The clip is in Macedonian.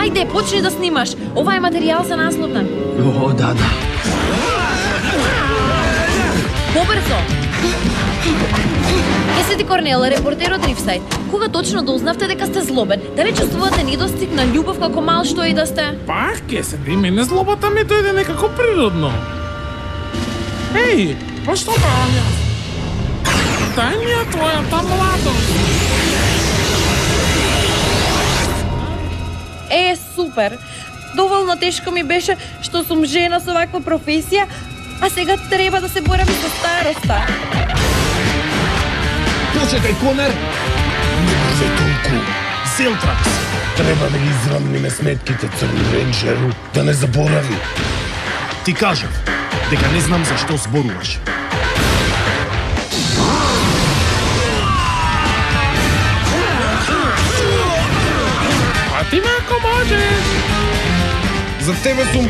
Ајде, почни да снимаш. Ова е материјал за насловна. О, да, да. Побрзо! Е се ти Корнела, репортер од Рифсайд. Кога точно дознавте дека сте злобен? Дали чувствувате недостиг на љубов како мал што и да сте? Пак ке се ти мене злобата ми дојде некако природно. Еј, па што правам јас? Дај ми ја твојата младост. Супер! Доволно тешко ми беше што сум жена со ваква професија, а сега треба да се борам со староста. Да Почекај, Конер! Не може толку. Селтракс! Треба да ги израмниме сметките црни ренџеру, да не заборави. Ти кажав дека не знам за што зборуваш. Ti lahko možeš. Zahteve so